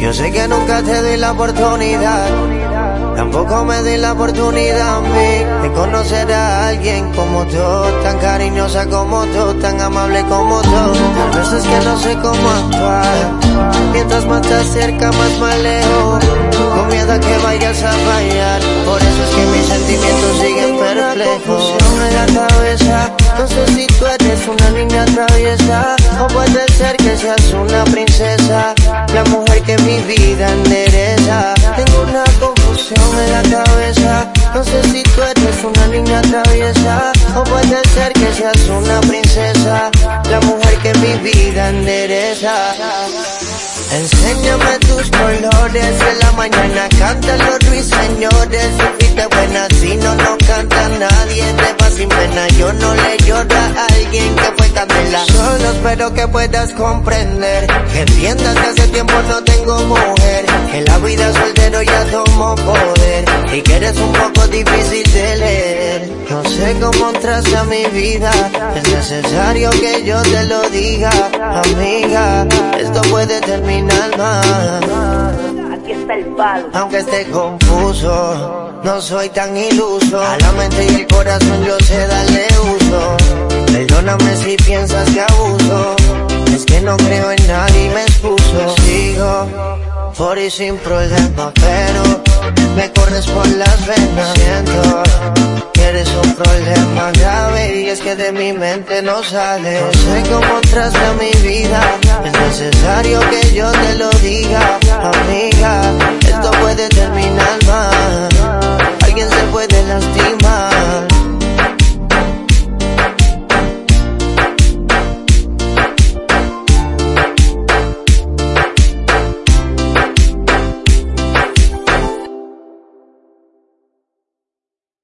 Yo sé que nunca te di la oportunidad. Tampoco me di la oportunidad a mí de conocer a alguien como tú, tan cariñosa como tú, tan amable como tú. A veces que no sé cómo actuar. Mientras más te acerca, más me alejo. Con miedo a que vayas a fallar. Por eso es que mis sentimientos siguen perplejos. en la cabeza. No sé si tú eres una niña traviesa o puede ser que seas una princesa, la mujer que mi vida endereza. Tengo una confusión en la cabeza. No sé si tú eres una niña traviesa o puede ser que seas una princesa, la mujer que mi vida endereza. Enséñame tus colores en la mañana cantan los ruiseñores Si fuiste buena si no no canta nadie te va sin pena yo no le lloro a alguien que fue candela Solo espero que puedas comprender Que entiendas tiempo no tengo mujer Que la vida soltero ya tomó poder Y que eres un poco difícil de leer No sé cómo entraste a mi vida Es necesario que yo te lo diga Amiga, esto puede terminar Aquí está el palo. Aunque esté confuso, no soy tan iluso. A la mente y el corazón yo sé darle uso. Perdóname si piensas que abuso. Es que no creo en nadie por y sin problema, pero me corres por las venas. Siento que eres un problema grave y es que de mi mente no sale. No sé cómo traste a mi vida,